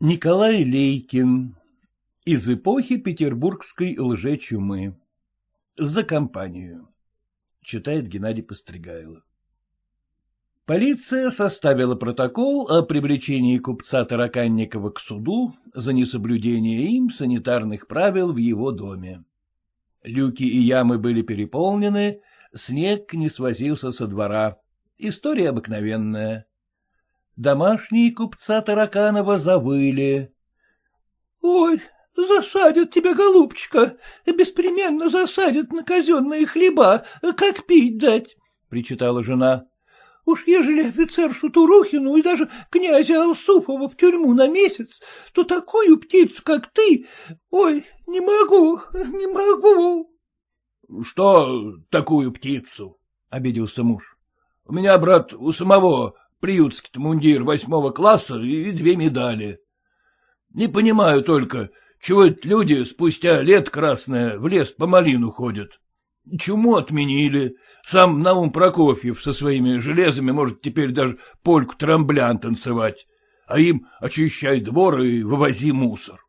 Николай Лейкин Из эпохи петербургской лжечумы За компанию Читает Геннадий Постригайло Полиция составила протокол о привлечении купца Тараканникова к суду за несоблюдение им санитарных правил в его доме. Люки и ямы были переполнены, снег не свозился со двора. История обыкновенная. Домашние купца Тараканова завыли. — Ой, засадят тебя, голубчика, беспременно засадят на казенные хлеба, как пить дать, — причитала жена. — Уж ежели офицершу Турухину и даже князя Алсуфова в тюрьму на месяц, то такую птицу, как ты, ой, не могу, не могу. — Что такую птицу? — обиделся муж. — У меня, брат, у самого приютский-то мундир восьмого класса и две медали. Не понимаю только, чего это люди спустя лет красное в лес по малину ходят. Чему отменили? Сам Наум Прокофьев со своими железами может теперь даже польку-трамблян танцевать, а им очищай двор и вывози мусор.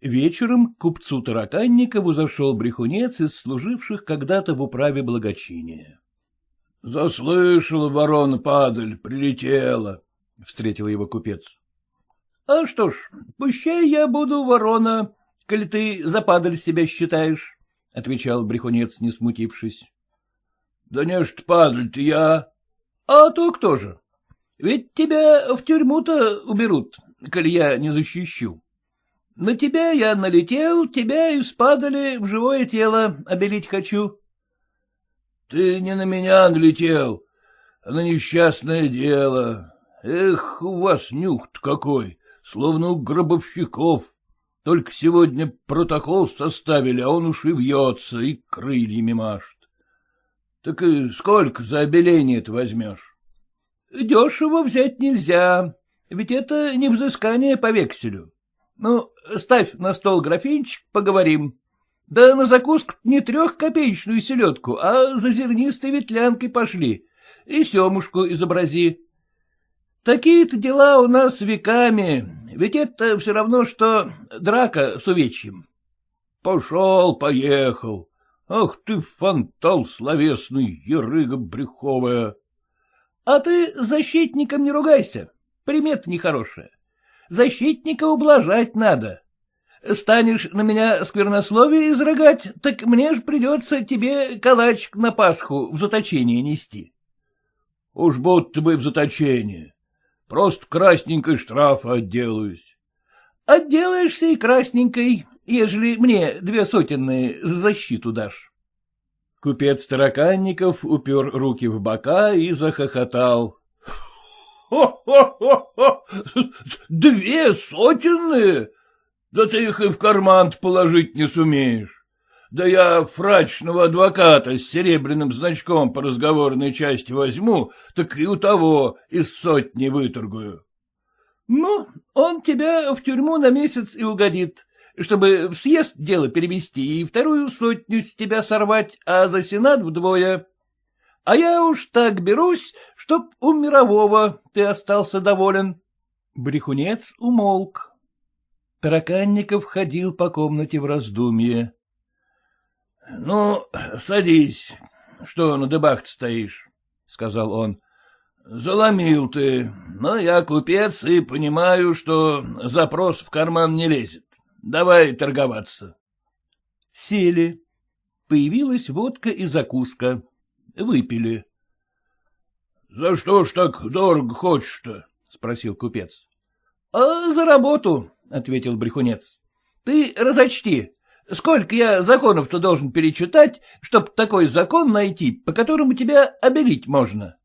Вечером к купцу Тараканникову зашел брехунец из служивших когда-то в управе благочиния. — Заслышала ворона падаль, прилетела, — встретил его купец. — А что ж, пущай я буду ворона, коли ты за падаль себя считаешь, — отвечал брехунец, не смутившись. — Да не ж падаль-то я. — А то кто же? Ведь тебя в тюрьму-то уберут, коли я не защищу. На тебя я налетел, тебя из падали в живое тело обелить хочу. Ты не на меня налетел, а на несчастное дело. Эх, у вас нюх какой, словно у гробовщиков. Только сегодня протокол составили, а он уж и вьется, и крыльями машет. Так и сколько за обеление-то возьмешь? Дешево взять нельзя, ведь это не взыскание по векселю. Ну, ставь на стол графинчик, поговорим. Да на закуску не трехкопеечную селедку, а за зернистой ветлянкой пошли. И семушку изобрази. Такие-то дела у нас веками, ведь это все равно, что драка с увечьем. Пошел, поехал. Ах ты, фантал словесный, ерыга бреховая. А ты защитником не ругайся, примет нехорошая. Защитника ублажать надо. Станешь на меня сквернословие изрыгать, так мне ж придется тебе калачик на Пасху в заточение нести. — Уж будто бы в заточение. Просто красненькой штрафа отделаюсь. — Отделаешься и красненькой, ежели мне две сотенные за защиту дашь. Купец Тараканников упер руки в бока и захохотал. «Хо — Две сотенные? Да ты их и в карман положить не сумеешь. Да я фрачного адвоката с серебряным значком по разговорной части возьму, так и у того из сотни выторгую. — Ну, он тебя в тюрьму на месяц и угодит, чтобы в съезд дело перевести и вторую сотню с тебя сорвать, а за сенат вдвое. А я уж так берусь, чтоб у мирового ты остался доволен. Брехунец умолк. Тараканников ходил по комнате в раздумье. — Ну, садись, что на дыбах стоишь, — сказал он. — Заломил ты, но я купец и понимаю, что запрос в карман не лезет. Давай торговаться. Сели. Появилась водка и закуска. Выпили. — За что ж так дорого хочешь-то? — спросил купец. — А за работу, — ответил брехунец. — Ты разочти, сколько я законов-то должен перечитать, чтоб такой закон найти, по которому тебя обелить можно.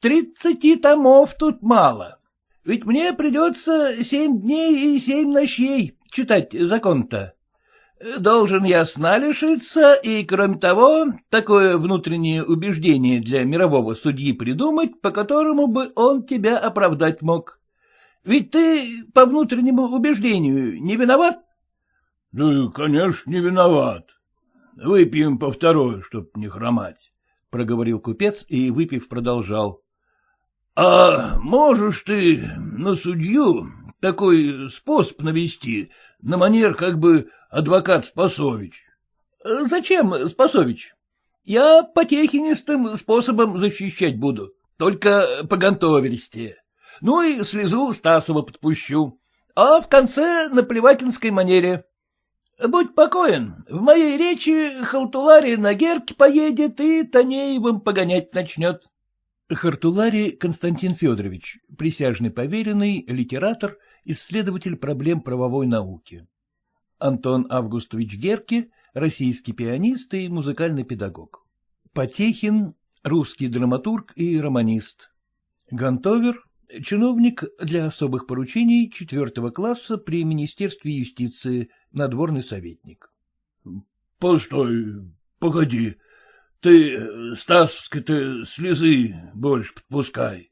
Тридцати томов тут мало, ведь мне придется семь дней и семь ночей читать закон-то. Должен я сна лишиться, и, кроме того, такое внутреннее убеждение для мирового судьи придумать, по которому бы он тебя оправдать мог. Ведь ты по внутреннему убеждению не виноват? — Да, конечно, не виноват. Выпьем по второй, чтоб не хромать, — проговорил купец и, выпив, продолжал. — А можешь ты на судью такой способ навести, на манер как бы адвокат Спасович. — Зачем, Спасович? Я потехинистым способом защищать буду, только по гантоверсте. Ну и слезу Стасова подпущу, а в конце на плевательской манере. Будь покоен, в моей речи Халтулари на Герке поедет и Танеевым погонять начнет. Хартулари Константин Федорович, присяжный поверенный, литератор, исследователь проблем правовой науки. Антон Августович Герки, российский пианист и музыкальный педагог. Потехин, русский драматург и романист. Гантовер, чиновник для особых поручений четвертого класса при Министерстве юстиции, надворный советник. — Постой, погоди, ты, Стасовской-то, слезы больше подпускай.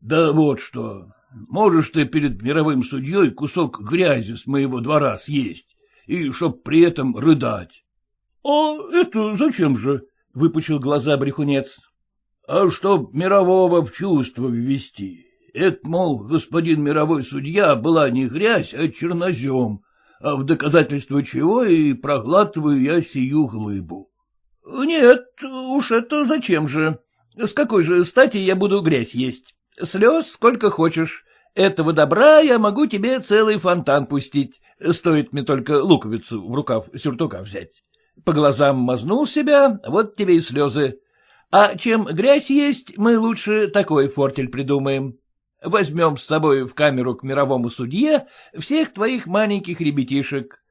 Да вот что, можешь ты перед мировым судьей кусок грязи с моего двора съесть, и чтоб при этом рыдать. — А это зачем же? — выпучил глаза брехунец. — А чтоб мирового в чувство ввести. Это, мол, господин мировой судья была не грязь, а чернозем, а в доказательство чего и проглатываю я сию глыбу. — Нет, уж это зачем же? С какой же стати я буду грязь есть? Слез сколько хочешь. Этого добра я могу тебе целый фонтан пустить. Стоит мне только луковицу в рукав сюртука взять. По глазам мазнул себя, вот тебе и слезы. А чем грязь есть, мы лучше такой фортель придумаем. Возьмем с собой в камеру к мировому судье всех твоих маленьких ребятишек.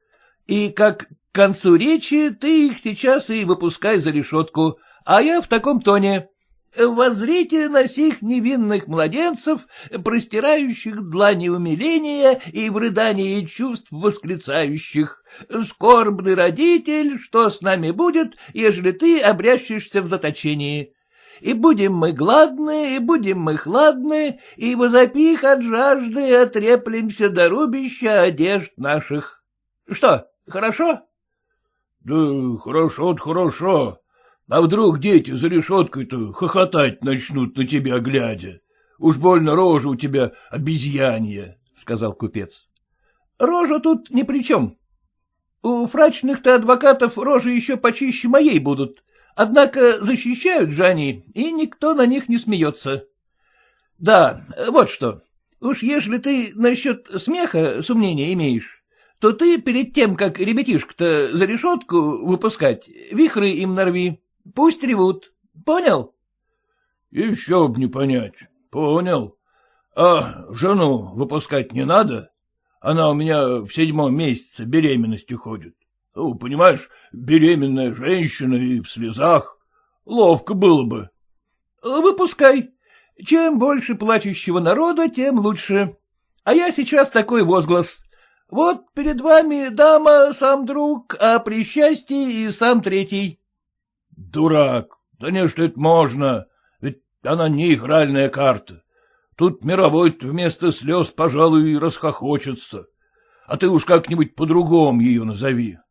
И как к концу речи ты их сейчас и выпускай за решетку, а я в таком тоне. Воззрите на сих невинных младенцев, простирающих длани умиления и в рыдании чувств восклицающих. Скорбный родитель, что с нами будет, ежели ты обрящешься в заточении? И будем мы гладны, и будем мы хладны, и возопих от жажды отреплемся до рубища одежд наших. Что, хорошо? Да хорошо-то хорошо. А вдруг дети за решеткой-то хохотать начнут на тебя глядя? Уж больно рожа у тебя обезьянья, — сказал купец. — Рожа тут ни при чем. У фрачных-то адвокатов рожи еще почище моей будут, однако защищают же они, и никто на них не смеется. Да, вот что, уж если ты насчет смеха сомнения имеешь, то ты перед тем, как ребятишек-то за решетку выпускать, вихры им нарви, пусть ревут. Понял? — Еще б не понять. Понял. А жену выпускать не надо? Она у меня в седьмом месяце беременности ходит. Ну, понимаешь, беременная женщина и в слезах. Ловко было бы. — Выпускай. Чем больше плачущего народа, тем лучше. А я сейчас такой возглас. Вот перед вами дама, сам друг, а при счастье и сам третий. — Дурак, да не что это можно, ведь она не игральная карта. Тут мировой вместо слез, пожалуй, расхохочется. А ты уж как-нибудь по-другому ее назови. —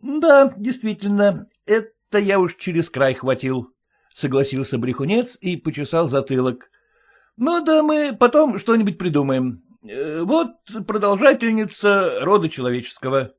Да, действительно, это я уж через край хватил, — согласился брехунец и почесал затылок. — Ну да мы потом что-нибудь придумаем. Э, вот продолжательница рода человеческого.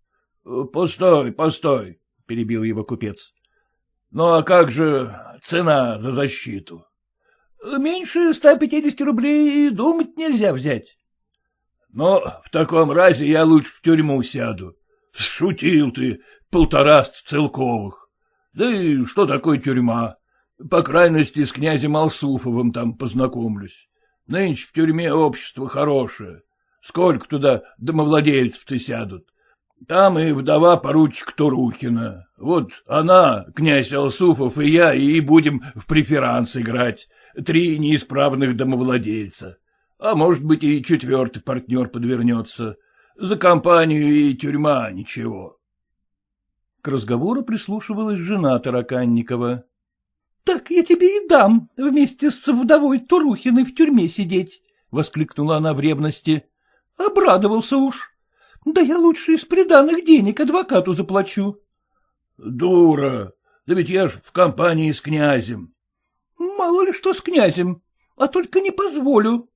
— Постой, постой, — перебил его купец. — Ну а как же цена за защиту? — Меньше ста пятидесяти рублей и думать нельзя взять. — Но в таком разе я лучше в тюрьму сяду. Шутил ты, полтораст целковых. Да и что такое тюрьма? По крайности, с князем Алсуфовым там познакомлюсь. Нынче в тюрьме общество хорошее. Сколько туда домовладельцев-то сядут? Там и вдова поручик Турухина. Вот она, князь Алсуфов и я, и будем в преферанс играть. Три неисправных домовладельца. А может быть, и четвертый партнер подвернется. За компанию и тюрьма ничего. К разговору прислушивалась жена Тараканникова. — Так я тебе и дам вместе с вдовой Турухиной в тюрьме сидеть, — воскликнула она в ревности. — Обрадовался уж. Да я лучше из приданных денег адвокату заплачу. — Дура! Да ведь я ж в компании с князем. — Мало ли что с князем, а только не позволю.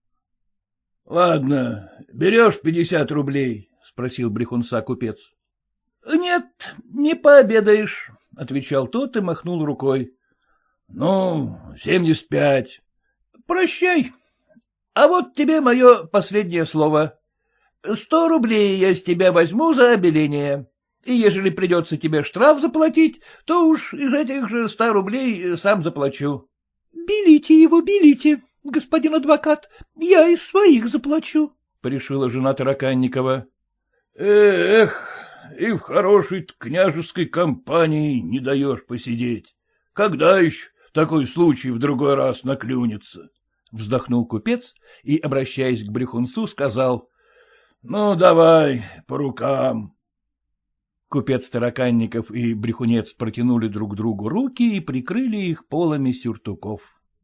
— Ладно, — Берешь пятьдесят рублей? — спросил брехунца купец. — Нет, не пообедаешь, — отвечал тот и махнул рукой. — Ну, семьдесят пять. — Прощай. А вот тебе мое последнее слово. Сто рублей я с тебя возьму за обеление. И ежели придется тебе штраф заплатить, то уж из этих же ста рублей сам заплачу. — Белите его, белите, господин адвокат, я из своих заплачу, — порешила жена Тараканникова. — Эх, и в хорошей княжеской компании не даешь посидеть. Когда еще такой случай в другой раз наклюнется? — вздохнул купец и, обращаясь к брехунцу, сказал. — Ну, давай, по рукам. Купец Тараканников и брехунец протянули друг другу руки и прикрыли их полами сюртуков.